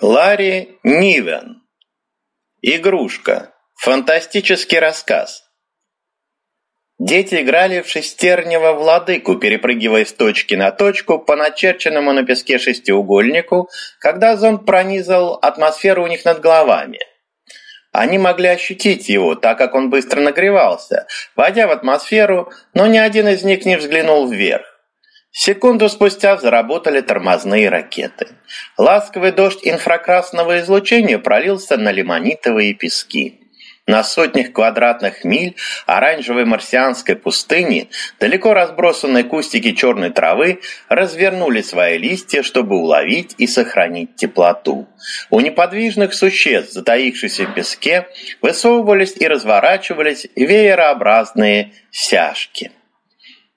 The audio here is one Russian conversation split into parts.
Ларри Нивен. Игрушка. Фантастический рассказ. Дети играли в шестернего владыку, перепрыгивая с точки на точку по начерченному на песке шестиугольнику, когда зонд пронизал атмосферу у них над головами. Они могли ощутить его, так как он быстро нагревался, войдя в атмосферу, но ни один из них не взглянул вверх. Секунду спустя заработали тормозные ракеты. Ласковый дождь инфракрасного излучения пролился на лимонитовые пески. На сотнях квадратных миль оранжевой марсианской пустыни далеко разбросанные кустики черной травы развернули свои листья, чтобы уловить и сохранить теплоту. У неподвижных существ, затаившихся в песке, высовывались и разворачивались веерообразные сяжки.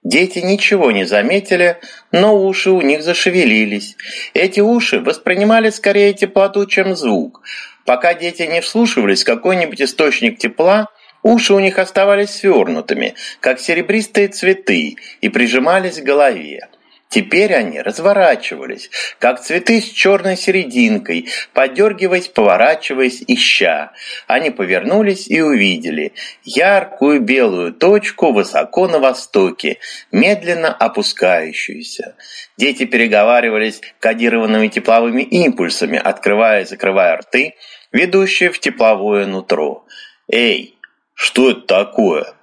Дети ничего не заметили, но уши у них зашевелились. Эти уши воспринимали скорее теплоту, чем звук. Пока дети не вслушивались в какой-нибудь источник тепла, уши у них оставались свернутыми, как серебристые цветы, и прижимались к голове. Теперь они разворачивались, как цветы с черной серединкой, подергиваясь, поворачиваясь, ища. Они повернулись и увидели яркую белую точку высоко на востоке, медленно опускающуюся. Дети переговаривались кодированными тепловыми импульсами, открывая и закрывая рты, ведущие в тепловое нутро. «Эй, что это такое?»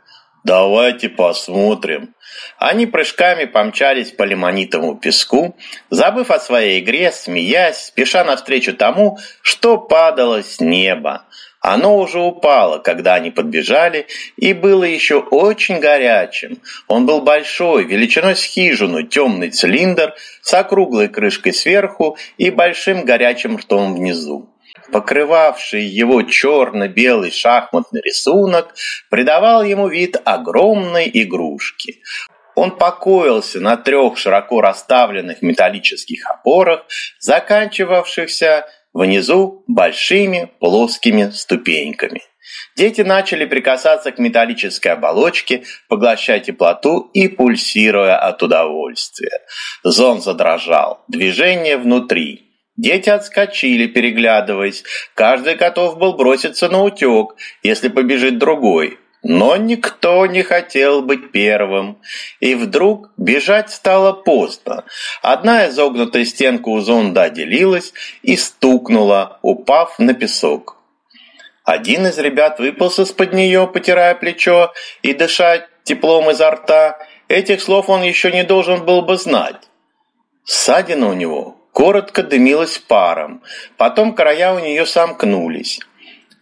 «Давайте посмотрим». Они прыжками помчались по лимонитовому песку, забыв о своей игре, смеясь, спеша навстречу тому, что падало с неба. Оно уже упало, когда они подбежали, и было еще очень горячим. Он был большой, величиной с хижину, темный цилиндр с округлой крышкой сверху и большим горячим ртом внизу покрывавший его черно-белый шахматный рисунок, придавал ему вид огромной игрушки. Он покоился на трех широко расставленных металлических опорах, заканчивавшихся внизу большими плоскими ступеньками. Дети начали прикасаться к металлической оболочке, поглощая теплоту и пульсируя от удовольствия. Зон задрожал. Движение внутри. Дети отскочили, переглядываясь. Каждый готов был броситься на утек, если побежит другой. Но никто не хотел быть первым. И вдруг бежать стало поздно. Одна изогнутая стенка у зонда отделилась и стукнула, упав на песок. Один из ребят выполз из-под нее, потирая плечо и дыша теплом изо рта. Этих слов он еще не должен был бы знать. Ссадина у него коротко дымилась паром, потом края у нее сомкнулись.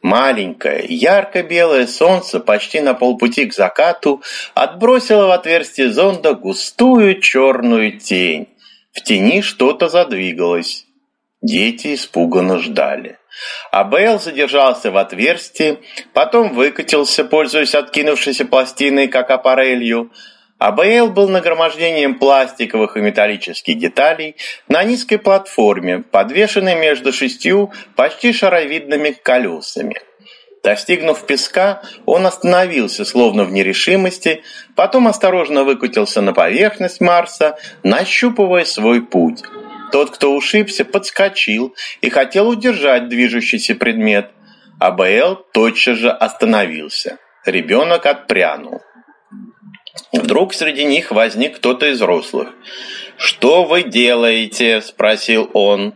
Маленькое, ярко-белое солнце почти на полпути к закату отбросило в отверстие зонда густую черную тень. В тени что-то задвигалось. Дети испуганно ждали. А Бейл задержался в отверстии, потом выкатился, пользуясь откинувшейся пластиной, как аппарелью, АБЛ был нагромождением пластиковых и металлических деталей на низкой платформе, подвешенной между шестью почти шаровидными колесами. Достигнув песка, он остановился, словно в нерешимости, потом осторожно выкатился на поверхность Марса, нащупывая свой путь. Тот, кто ушибся, подскочил и хотел удержать движущийся предмет. АБЛ тотчас же остановился. Ребенок отпрянул. Вдруг среди них возник кто-то из взрослых. «Что вы делаете?» – спросил он.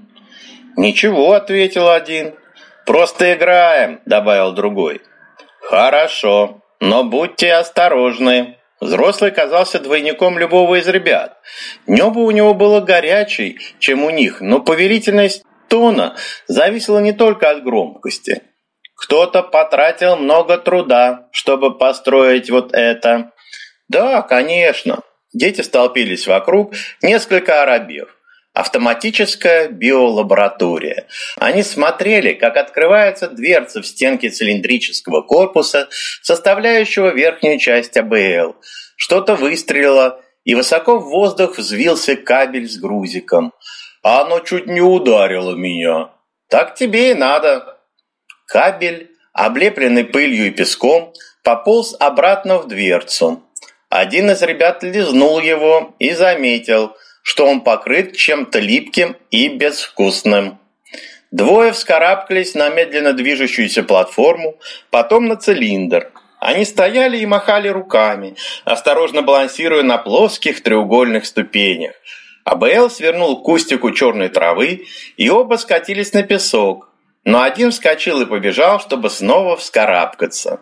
«Ничего», – ответил один. «Просто играем», – добавил другой. «Хорошо, но будьте осторожны». Взрослый казался двойником любого из ребят. Небо у него было горячей, чем у них, но повелительность тона зависела не только от громкости. Кто-то потратил много труда, чтобы построить вот это. Да, конечно. Дети столпились вокруг, несколько арабев. Автоматическая биолаборатория. Они смотрели, как открывается дверца в стенке цилиндрического корпуса, составляющего верхнюю часть АБЛ. Что-то выстрелило, и высоко в воздух взвился кабель с грузиком. А оно чуть не ударило меня. Так тебе и надо. Кабель, облепленный пылью и песком, пополз обратно в дверцу. Один из ребят лизнул его и заметил, что он покрыт чем-то липким и безвкусным. Двое вскарабкались на медленно движущуюся платформу, потом на цилиндр. Они стояли и махали руками, осторожно балансируя на плоских треугольных ступенях. АБЛ свернул к кустику черной травы, и оба скатились на песок. Но один вскочил и побежал, чтобы снова вскарабкаться.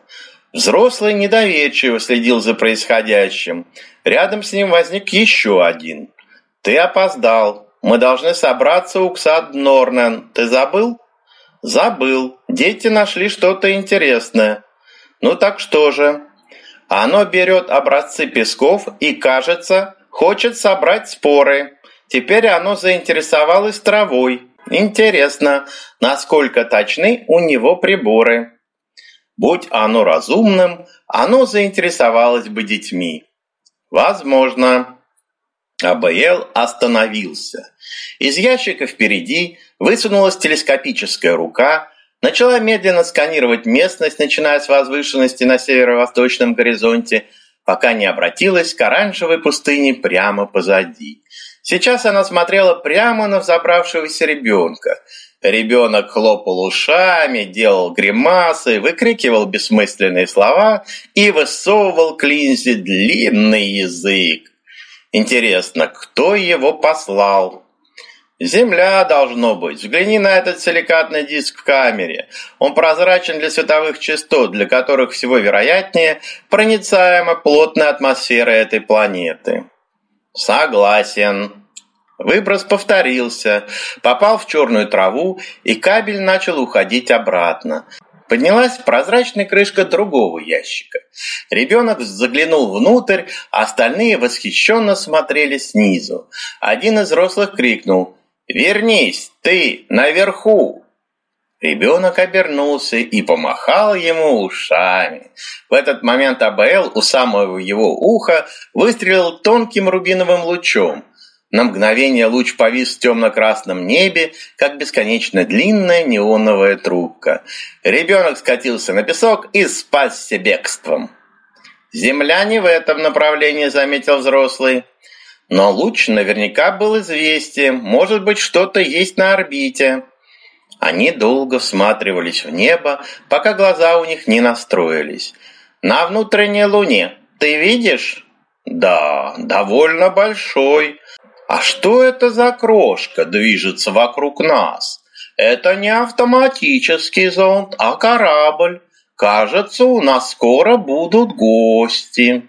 Взрослый недоверчиво следил за происходящим. Рядом с ним возник еще один. «Ты опоздал. Мы должны собраться у Ксад Норнен. Ты забыл?» «Забыл. Дети нашли что-то интересное». «Ну так что же?» «Оно берет образцы песков и, кажется, хочет собрать споры. Теперь оно заинтересовалось травой. Интересно, насколько точны у него приборы?» Будь оно разумным, оно заинтересовалось бы детьми. Возможно. АБЛ остановился. Из ящика впереди высунулась телескопическая рука, начала медленно сканировать местность, начиная с возвышенности на северо-восточном горизонте, пока не обратилась к оранжевой пустыне прямо позади. Сейчас она смотрела прямо на взобравшегося ребенка – Ребенок хлопал ушами, делал гримасы, выкрикивал бессмысленные слова и высовывал к линзе длинный язык. Интересно, кто его послал? Земля должно быть. Взгляни на этот силикатный диск в камере. Он прозрачен для световых частот, для которых всего вероятнее проницаема плотная атмосфера этой планеты. Согласен. Выброс повторился, попал в черную траву, и кабель начал уходить обратно. Поднялась прозрачная крышка другого ящика. Ребенок заглянул внутрь, а остальные восхищенно смотрели снизу. Один из взрослых крикнул «Вернись, ты, наверху!» Ребенок обернулся и помахал ему ушами. В этот момент АБЛ у самого его уха выстрелил тонким рубиновым лучом. На мгновение луч повис в темно-красном небе, как бесконечно длинная неоновая трубка. Ребенок скатился на песок и спасся бегством. «Земля не в этом направлении», — заметил взрослый. «Но луч наверняка был известен. Может быть, что-то есть на орбите». Они долго всматривались в небо, пока глаза у них не настроились. «На внутренней луне. Ты видишь?» «Да, довольно большой. А что это за крошка движется вокруг нас? Это не автоматический зонд, а корабль. Кажется, у нас скоро будут гости.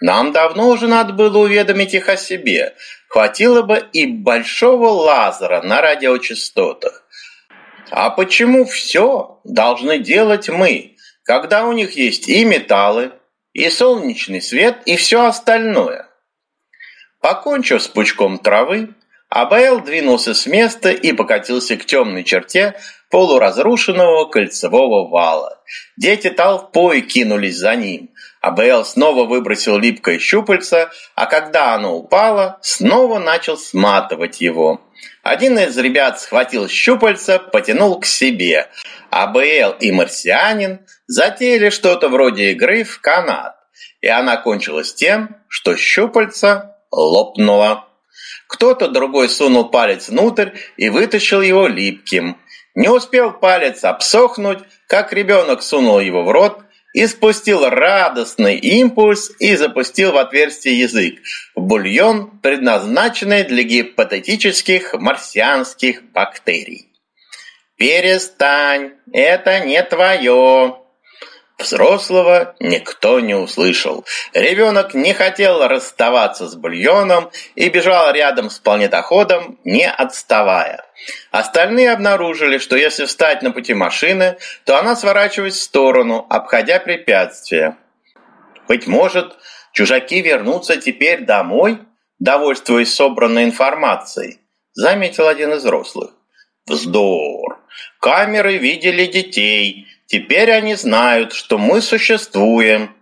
Нам давно уже надо было уведомить их о себе. Хватило бы и большого лазера на радиочастотах. А почему все должны делать мы, когда у них есть и металлы, и солнечный свет, и все остальное? Покончив с пучком травы, Абаэл двинулся с места и покатился к темной черте полуразрушенного кольцевого вала. Дети толпой кинулись за ним. Абаэл снова выбросил липкое щупальце, а когда оно упало, снова начал сматывать его. Один из ребят схватил щупальца, потянул к себе. Абаэл и марсианин затеяли что-то вроде игры в канат. И она кончилась тем, что щупальца лопнуло. Кто-то другой сунул палец внутрь и вытащил его липким. Не успел палец обсохнуть, как ребенок сунул его в рот и спустил радостный импульс и запустил в отверстие язык, в бульон, предназначенный для гипотетических марсианских бактерий. «Перестань, это не твое!» Взрослого никто не услышал. Ребенок не хотел расставаться с бульоном и бежал рядом с планетоходом, не отставая. Остальные обнаружили, что если встать на пути машины, то она сворачивает в сторону, обходя препятствия. Быть может, чужаки вернутся теперь домой, довольствуясь собранной информацией, заметил один из взрослых. Вздор! Камеры видели детей, Теперь они знают, что мы существуем.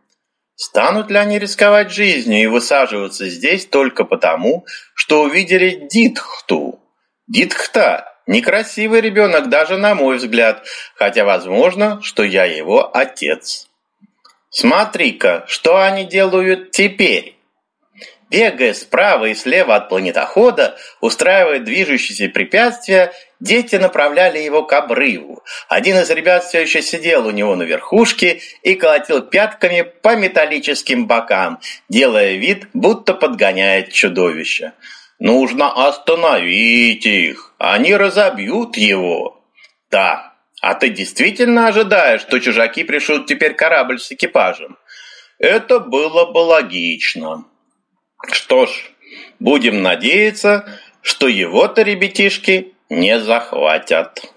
Станут ли они рисковать жизнью и высаживаться здесь только потому, что увидели Дитхту? Дитхта – некрасивый ребенок даже на мой взгляд, хотя возможно, что я его отец. Смотри-ка, что они делают теперь. Бегая справа и слева от планетохода, устраивая движущиеся препятствия, дети направляли его к обрыву. Один из ребят все еще сидел у него на верхушке и колотил пятками по металлическим бокам, делая вид, будто подгоняет чудовище. «Нужно остановить их, они разобьют его». «Да, а ты действительно ожидаешь, что чужаки пришлют теперь корабль с экипажем?» Это было бы логично. Что ж, будем надеяться, что его-то ребятишки не захватят.